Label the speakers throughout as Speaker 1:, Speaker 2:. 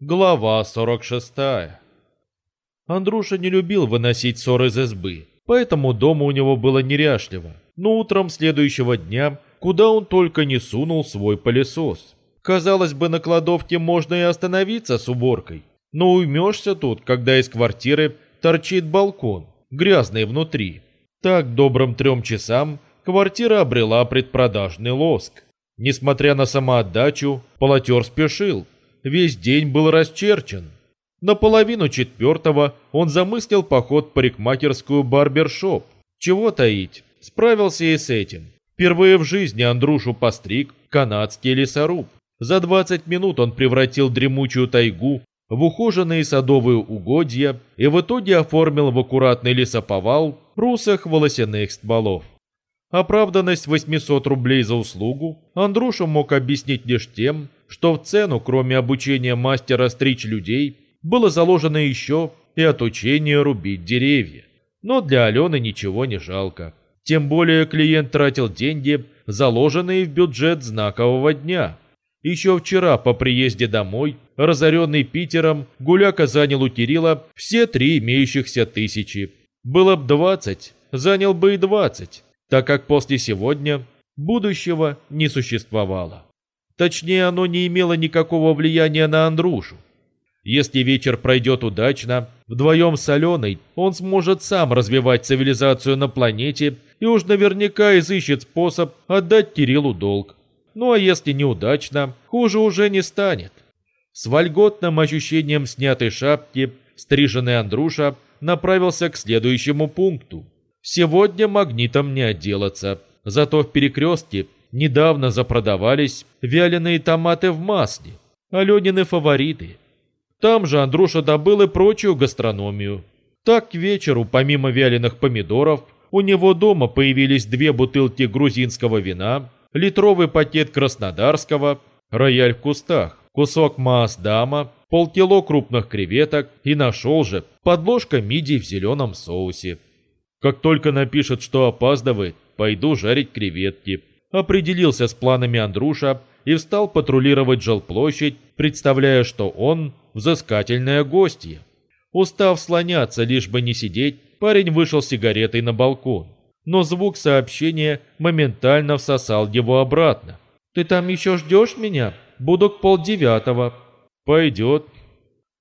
Speaker 1: Глава 46. Андруша не любил выносить ссор из избы, поэтому дома у него было неряшливо. Но утром следующего дня, куда он только не сунул свой пылесос. Казалось бы, на кладовке можно и остановиться с уборкой, но уймешься тут, когда из квартиры торчит балкон, грязный внутри. Так добрым трем часам квартира обрела предпродажный лоск. Несмотря на самоотдачу, полотер спешил, весь день был расчерчен. На половину четвертого он замыслил поход в парикмахерскую барбершоп. Чего таить, справился и с этим. Впервые в жизни Андрушу постриг канадский лесоруб. За 20 минут он превратил дремучую тайгу в ухоженные садовые угодья и в итоге оформил в аккуратный лесоповал русых волосяных стволов. Оправданность 800 рублей за услугу Андруша мог объяснить лишь тем, что в цену, кроме обучения мастера стричь людей, было заложено еще и отучение рубить деревья. Но для Алены ничего не жалко. Тем более клиент тратил деньги, заложенные в бюджет знакового дня. Еще вчера по приезде домой, разоренный Питером, Гуляка занял у Кирилла все три имеющихся тысячи. Было б двадцать, занял бы и двадцать, так как после сегодня будущего не существовало. Точнее, оно не имело никакого влияния на Андрушу. Если вечер пройдет удачно, вдвоем с Аленой он сможет сам развивать цивилизацию на планете и уж наверняка изыщет способ отдать Кириллу долг. Ну а если неудачно, хуже уже не станет. С вольготным ощущением снятой шапки стриженный Андруша направился к следующему пункту. Сегодня магнитом не отделаться, зато в перекрестке Недавно запродавались вяленые томаты в масле, Аленины фавориты. Там же Андруша добыл и прочую гастрономию. Так к вечеру, помимо вяленых помидоров, у него дома появились две бутылки грузинского вина, литровый пакет краснодарского, рояль в кустах, кусок маасдама, полкило крупных креветок и нашел же подложка мидий в зеленом соусе. Как только напишет, что опаздывает, пойду жарить креветки определился с планами Андруша и встал патрулировать жилплощадь, представляя, что он взыскательное гостье. Устав слоняться, лишь бы не сидеть, парень вышел с сигаретой на балкон. Но звук сообщения моментально всосал его обратно. «Ты там еще ждешь меня? Буду к полдевятого». «Пойдет».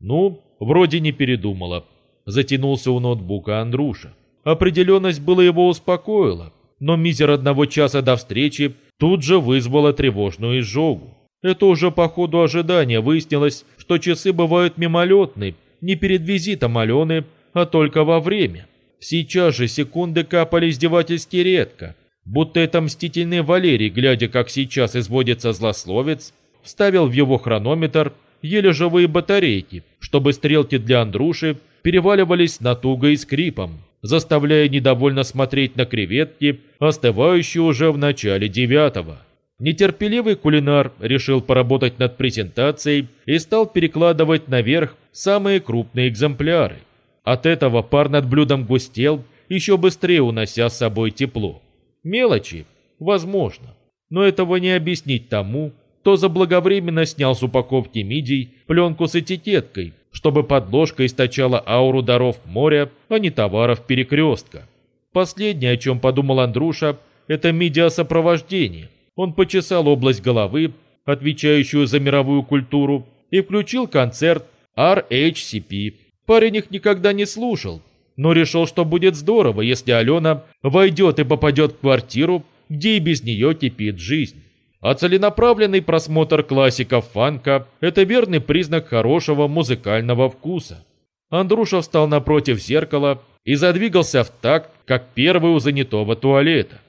Speaker 1: «Ну, вроде не передумала». Затянулся у ноутбука Андруша. Определенность было его успокоила но мизер одного часа до встречи тут же вызвала тревожную изжогу. Это уже по ходу ожидания выяснилось, что часы бывают мимолетны, не перед визитом Алены, а только во время. Сейчас же секунды капали издевательски редко, будто это мстительный Валерий, глядя, как сейчас изводится злословец, вставил в его хронометр еле живые батарейки, чтобы стрелки для Андруши переваливались на туго и скрипом заставляя недовольно смотреть на креветки, остывающие уже в начале девятого. Нетерпеливый кулинар решил поработать над презентацией и стал перекладывать наверх самые крупные экземпляры. От этого пар над блюдом густел, еще быстрее унося с собой тепло. Мелочи? Возможно. Но этого не объяснить тому, кто заблаговременно снял с упаковки мидий пленку с этикеткой, чтобы подложка источала ауру даров моря, а не товаров перекрестка. Последнее, о чем подумал Андруша, это медиасопровождение. Он почесал область головы, отвечающую за мировую культуру, и включил концерт RHCP. Парень их никогда не слушал, но решил, что будет здорово, если Алена войдет и попадет в квартиру, где и без нее кипит жизнь. А целенаправленный просмотр классиков фанка – это верный признак хорошего музыкального вкуса. Андруша встал напротив зеркала и задвигался в такт, как первый у занятого туалета.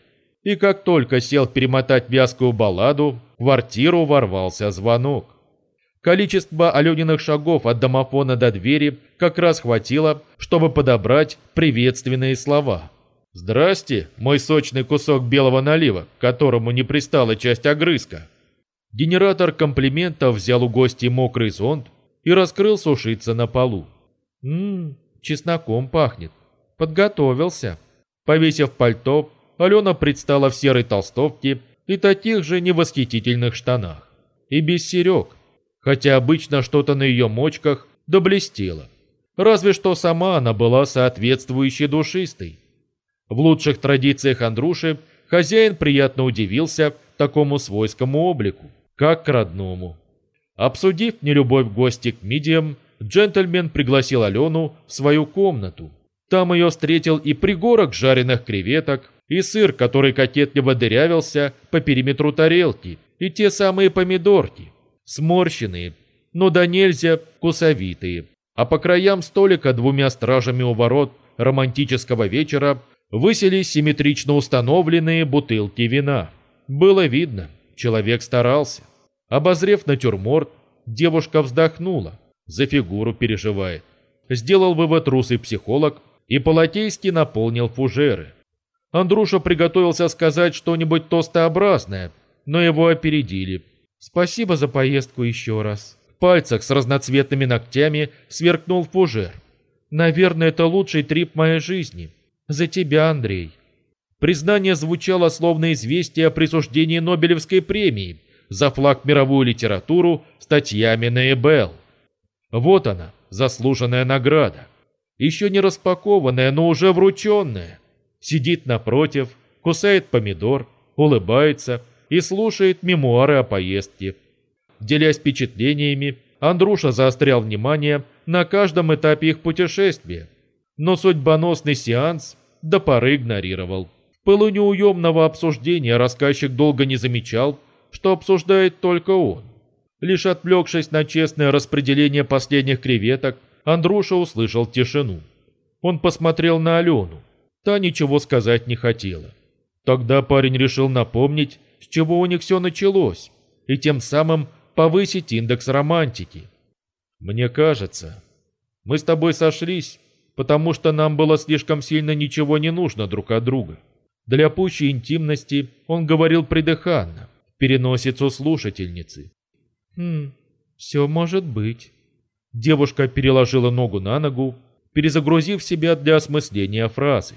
Speaker 1: И как только сел перемотать вязкую балладу, в квартиру ворвался звонок. Количество Алёниных шагов от домофона до двери как раз хватило, чтобы подобрать приветственные слова – «Здрасте, мой сочный кусок белого налива, которому не пристала часть огрызка». Генератор комплиментов взял у гостей мокрый зонт и раскрыл сушиться на полу. «Ммм, чесноком пахнет. Подготовился». Повесив пальто, Алена предстала в серой толстовке и таких же невосхитительных штанах. И без серег. хотя обычно что-то на ее мочках доблестело. Разве что сама она была соответствующей душистой. В лучших традициях Андруши хозяин приятно удивился такому свойскому облику, как к родному. Обсудив нелюбовь гости к мидиям, джентльмен пригласил Алену в свою комнату. Там ее встретил и пригорок жареных креветок, и сыр, который кокетливо дырявился по периметру тарелки, и те самые помидорки, сморщенные, но да нельзя кусовитые. А по краям столика двумя стражами у ворот романтического вечера выселись симметрично установленные бутылки вина. Было видно, человек старался. Обозрев натюрморт, девушка вздохнула, за фигуру переживает. Сделал вывод русый психолог и полотейски наполнил фужеры. Андруша приготовился сказать что-нибудь тостообразное, но его опередили. «Спасибо за поездку еще раз». В пальцах с разноцветными ногтями сверкнул фужер. «Наверное, это лучший трип моей жизни. За тебя, Андрей». Признание звучало словно известие о присуждении Нобелевской премии за флаг мировую литературу статьями на Эбел. Вот она, заслуженная награда. Еще не распакованная, но уже врученная сидит напротив, кусает помидор, улыбается и слушает мемуары о поездке. Делясь впечатлениями, Андруша заострял внимание на каждом этапе их путешествия, но судьбоносный сеанс до поры игнорировал. В пылу неуемного обсуждения рассказчик долго не замечал, что обсуждает только он. Лишь отвлекшись на честное распределение последних креветок, Андруша услышал тишину. Он посмотрел на Алену. Та ничего сказать не хотела. Тогда парень решил напомнить, с чего у них все началось, и тем самым повысить индекс романтики. «Мне кажется, мы с тобой сошлись, потому что нам было слишком сильно ничего не нужно друг от друга». Для пущей интимности он говорил придыханно, переносицу слушательницы. «Хм, все может быть». Девушка переложила ногу на ногу, перезагрузив себя для осмысления фразы.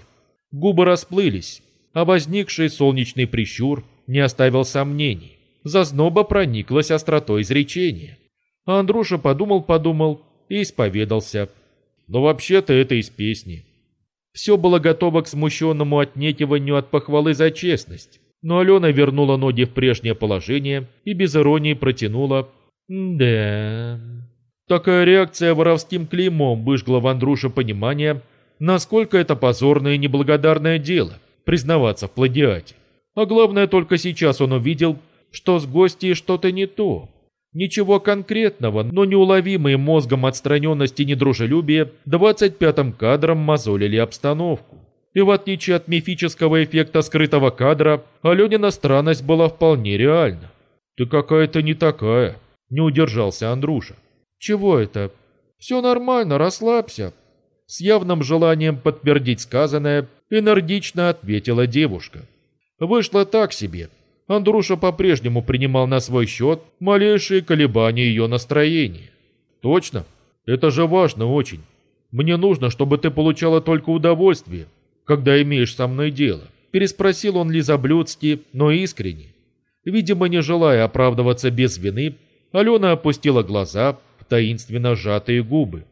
Speaker 1: Губы расплылись, а возникший солнечный прищур не оставил сомнений. Зазноба прониклась остротой изречения. А Андруша подумал-подумал и исповедался. Но вообще-то это из песни. Все было готово к смущенному отнекиванию от похвалы за честность. Но Алена вернула ноги в прежнее положение и без иронии протянула «Да...» Такая реакция воровским клеймом выжгла в Андруше понимание, насколько это позорное и неблагодарное дело – признаваться в плагиате. А главное, только сейчас он увидел, что с гостьей что-то не то. Ничего конкретного, но неуловимые мозгом отстраненности и недружелюбие 25-м кадром мозолили обстановку. И в отличие от мифического эффекта скрытого кадра, Аленина странность была вполне реальна. «Ты какая-то не такая», – не удержался Андруша. «Чего это?» «Все нормально, расслабься», с явным желанием подтвердить сказанное, энергично ответила девушка. Вышло так себе. Андруша по-прежнему принимал на свой счет малейшие колебания ее настроения. Точно? Это же важно очень. Мне нужно, чтобы ты получала только удовольствие, когда имеешь со мной дело. Переспросил он лизоблюдски, но искренне. Видимо, не желая оправдываться без вины, Алена опустила глаза в таинственно сжатые губы.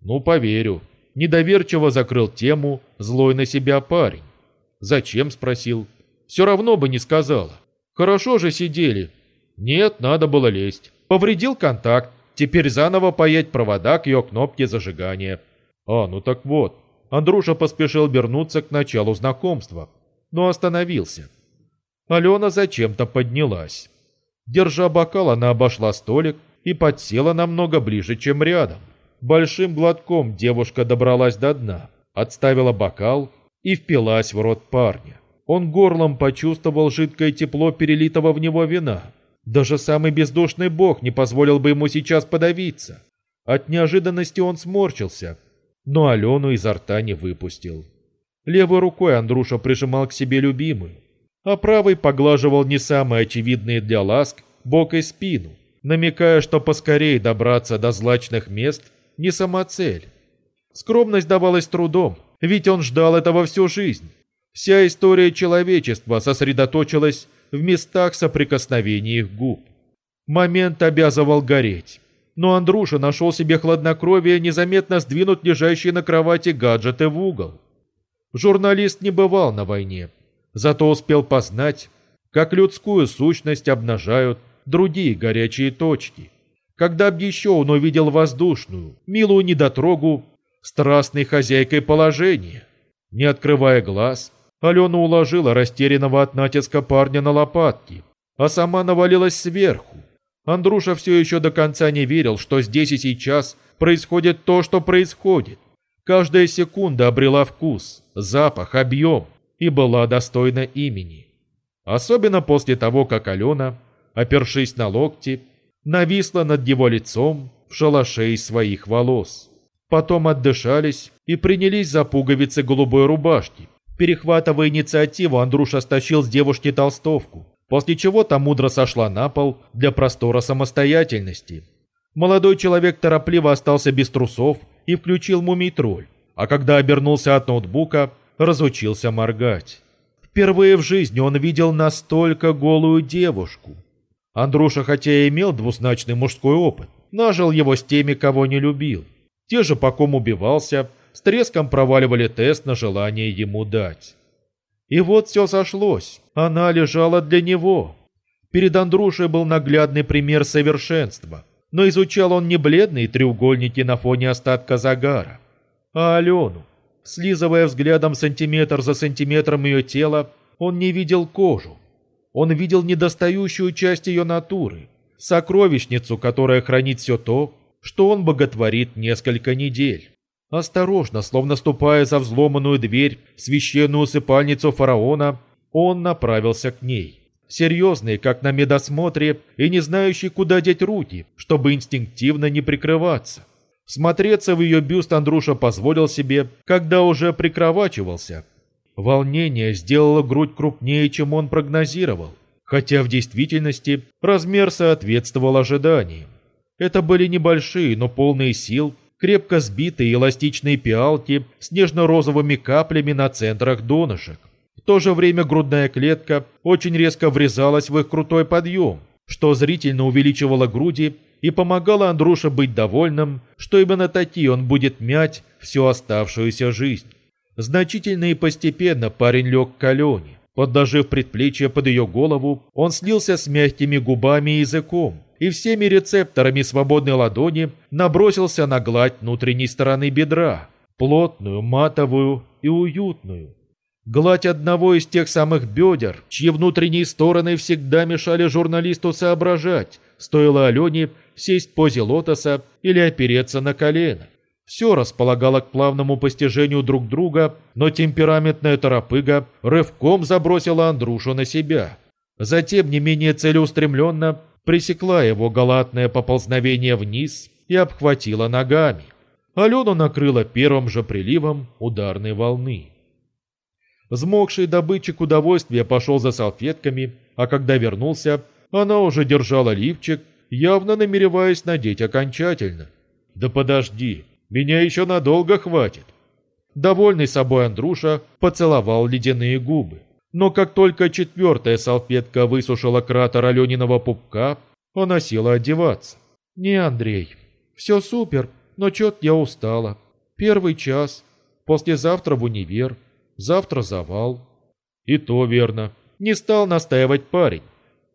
Speaker 1: «Ну, поверю», Недоверчиво закрыл тему злой на себя парень. «Зачем?» – спросил. «Все равно бы не сказала. Хорошо же сидели». «Нет, надо было лезть. Повредил контакт. Теперь заново паять провода к ее кнопке зажигания». «А, ну так вот». Андрюша поспешил вернуться к началу знакомства, но остановился. Алена зачем-то поднялась. Держа бокал, она обошла столик и подсела намного ближе, чем рядом. Большим глотком девушка добралась до дна, отставила бокал и впилась в рот парня. Он горлом почувствовал жидкое тепло перелитого в него вина. Даже самый бездушный бог не позволил бы ему сейчас подавиться. От неожиданности он сморчился, но Алену изо рта не выпустил. Левой рукой Андруша прижимал к себе любимую, а правой поглаживал не самые очевидные для ласк бок и спину, намекая, что поскорее добраться до злачных мест не самоцель. Скромность давалась трудом, ведь он ждал этого всю жизнь. Вся история человечества сосредоточилась в местах соприкосновения их губ. Момент обязывал гореть, но Андруша нашел себе хладнокровие незаметно сдвинуть лежащие на кровати гаджеты в угол. Журналист не бывал на войне, зато успел познать, как людскую сущность обнажают другие горячие точки. Когда б еще он увидел воздушную, милую недотрогу, страстной хозяйкой положения. Не открывая глаз, Алена уложила растерянного от натиска парня на лопатки, а сама навалилась сверху. Андруша все еще до конца не верил, что здесь и сейчас происходит то, что происходит. Каждая секунда обрела вкус, запах, объем и была достойна имени. Особенно после того, как Алена, опершись на локти, нависла над его лицом в шалаше из своих волос. Потом отдышались и принялись за пуговицы голубой рубашки. Перехватывая инициативу, Андруша стащил с девушки толстовку, после чего та мудро сошла на пол для простора самостоятельности. Молодой человек торопливо остался без трусов и включил мумий-тролль, а когда обернулся от ноутбука, разучился моргать. Впервые в жизни он видел настолько голую девушку. Андруша, хотя и имел двузначный мужской опыт, нажил его с теми, кого не любил. Те же, по ком убивался, с треском проваливали тест на желание ему дать. И вот все сошлось. Она лежала для него. Перед Андрушей был наглядный пример совершенства. Но изучал он не бледные треугольники на фоне остатка загара, а Алену. Слизывая взглядом сантиметр за сантиметром ее тела, он не видел кожу. Он видел недостающую часть ее натуры, сокровищницу, которая хранит все то, что он боготворит несколько недель. Осторожно, словно ступая за взломанную дверь в священную усыпальницу фараона, он направился к ней. Серьезный, как на медосмотре, и не знающий, куда деть руки, чтобы инстинктивно не прикрываться. Смотреться в ее бюст Андруша позволил себе, когда уже прикровачивался. Волнение сделало грудь крупнее, чем он прогнозировал, хотя в действительности размер соответствовал ожиданиям. Это были небольшие, но полные сил, крепко сбитые эластичные пиалки с нежно-розовыми каплями на центрах донышек. В то же время грудная клетка очень резко врезалась в их крутой подъем, что зрительно увеличивало груди и помогало Андруше быть довольным, что именно такие он будет мять всю оставшуюся жизнь. Значительно и постепенно парень лег к Алене. Подложив предплечье под ее голову, он слился с мягкими губами и языком, и всеми рецепторами свободной ладони набросился на гладь внутренней стороны бедра, плотную, матовую и уютную. Гладь одного из тех самых бедер, чьи внутренние стороны всегда мешали журналисту соображать, стоило Алене сесть в позе лотоса или опереться на колено. Все располагало к плавному постижению друг друга, но темпераментная торопыга рывком забросила Андрушу на себя. Затем не менее целеустремленно пресекла его галатное поползновение вниз и обхватила ногами. Алену накрыла первым же приливом ударной волны. Взмокший добытчик удовольствия пошел за салфетками, а когда вернулся, она уже держала лифчик, явно намереваясь надеть окончательно. «Да подожди, меня еще надолго хватит». Довольный собой Андруша поцеловал ледяные губы. Но как только четвертая салфетка высушила кратер Алениного пупка, она села одеваться. «Не, Андрей, все супер, но чё-то я устала. Первый час, послезавтра в универ, завтра завал». И то верно. Не стал настаивать парень.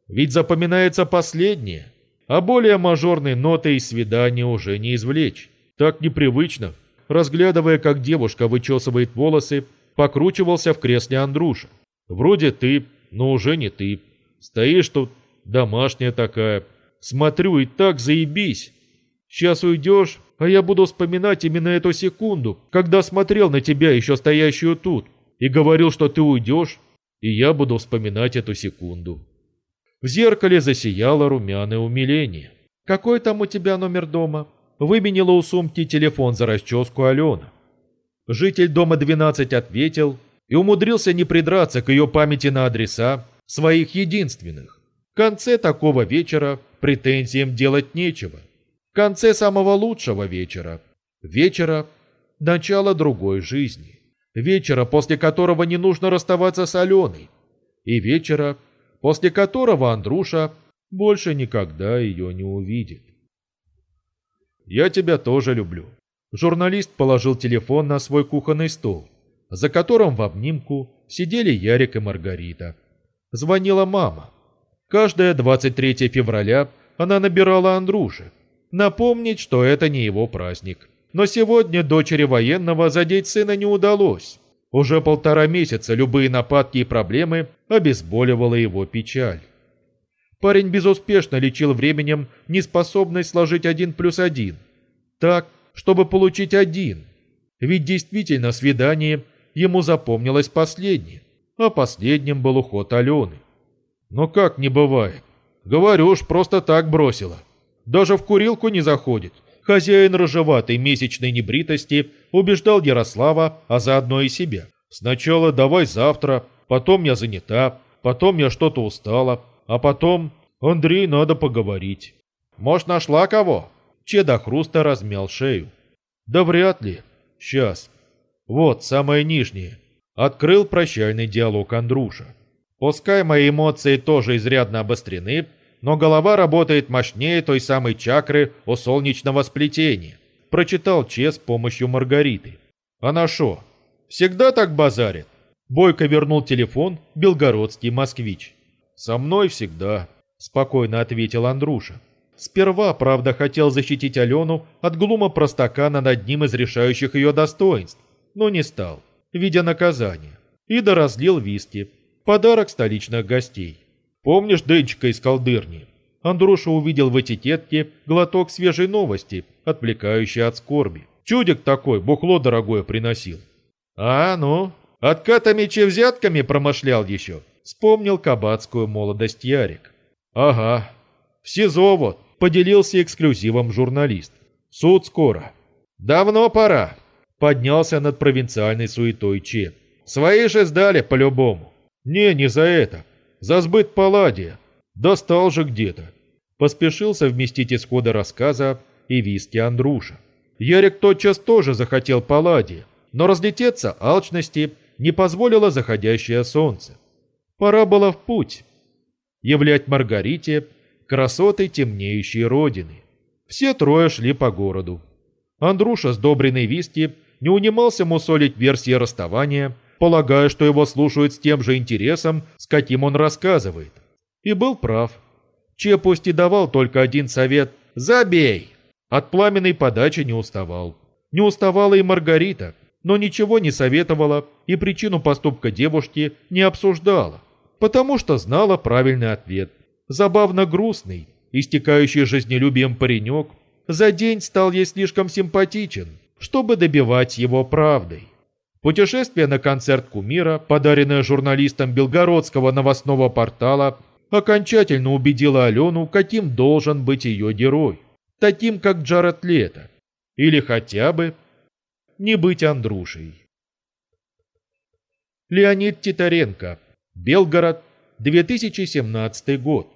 Speaker 1: Ведь запоминается последнее, а более мажорной ноты и свидания уже не извлечь. Так непривычно. Разглядывая, как девушка вычесывает волосы, покручивался в кресле Андруша. Вроде ты, но уже не ты. Стоишь тут, домашняя такая. Смотрю, и так заебись. Сейчас уйдешь, а я буду вспоминать именно эту секунду, когда смотрел на тебя, еще стоящую тут, и говорил, что ты уйдешь, и я буду вспоминать эту секунду. В зеркале засияло румяное умиление. «Какой там у тебя номер дома?» Выменила у сумки телефон за расческу Алена. Житель дома 12 ответил, и умудрился не придраться к ее памяти на адреса своих единственных. В конце такого вечера претензиям делать нечего. В конце самого лучшего вечера. Вечера – начало другой жизни. Вечера, после которого не нужно расставаться с Аленой. И вечера, после которого Андруша больше никогда ее не увидит. Я тебя тоже люблю». Журналист положил телефон на свой кухонный стол, за которым в обнимку сидели Ярик и Маргарита. Звонила мама. Каждое 23 февраля она набирала Андруши. Напомнить, что это не его праздник. Но сегодня дочери военного задеть сына не удалось. Уже полтора месяца любые нападки и проблемы обезболивала его печаль. Парень безуспешно лечил временем неспособность сложить один плюс один. Так, чтобы получить один. Ведь действительно свидание ему запомнилось последнее, а последним был уход Алены. Но как не бывает? Говорю ж, просто так бросила. Даже в курилку не заходит. Хозяин рыжеватой месячной небритости убеждал Ярослава, а заодно и себя. Сначала давай завтра, потом я занята, потом я что-то устала, а потом Андрей надо поговорить. Может, нашла кого? Че до размял шею. Да вряд ли. Сейчас. Вот, самое нижнее. Открыл прощальный диалог Андруша. Пускай мои эмоции тоже изрядно обострены, но голова работает мощнее той самой чакры у солнечного сплетения. Прочитал Че с помощью Маргариты. Она шо, всегда так базарит? Бойко вернул телефон белгородский москвич. Со мной всегда, спокойно ответил Андруша. Сперва, правда, хотел защитить Алену от глума простака над одним из решающих ее достоинств, но не стал, видя наказание. И доразлил виски. Подарок столичных гостей. Помнишь Денчика из колдырни? Андруша увидел в этикетке глоток свежей новости, отвлекающий от скорби. Чудик такой, бухло дорогое приносил. А, ну, откатами че взятками промышлял еще. Вспомнил кабацкую молодость Ярик. Ага, в СИЗО вот, поделился эксклюзивом журналист. Суд скоро. Давно пора. Поднялся над провинциальной суетой Че. Свои же сдали по-любому. Не, не за это. За сбыт палладия. Достал же где-то. Поспешил совместить исходы рассказа и виски Андруша. Ярик тотчас тоже захотел палладия, но разлететься алчности не позволило заходящее солнце. Пора было в путь. Являть Маргарите красоты темнеющей родины. Все трое шли по городу. Андруша, сдобренный виски, не унимался мусолить версии расставания, полагая, что его слушают с тем же интересом, с каким он рассказывает. И был прав. Че пусть и давал только один совет «Забей!» От пламенной подачи не уставал. Не уставала и Маргарита, но ничего не советовала и причину поступка девушки не обсуждала, потому что знала правильный ответ. Забавно грустный, истекающий жизнелюбием паренек, за день стал ей слишком симпатичен, чтобы добивать его правдой. Путешествие на концерт кумира, подаренное журналистам Белгородского новостного портала, окончательно убедило Алену, каким должен быть ее герой. Таким, как Джаред Лето. Или хотя бы не быть Андрушей. Леонид Титаренко. Белгород. 2017 год.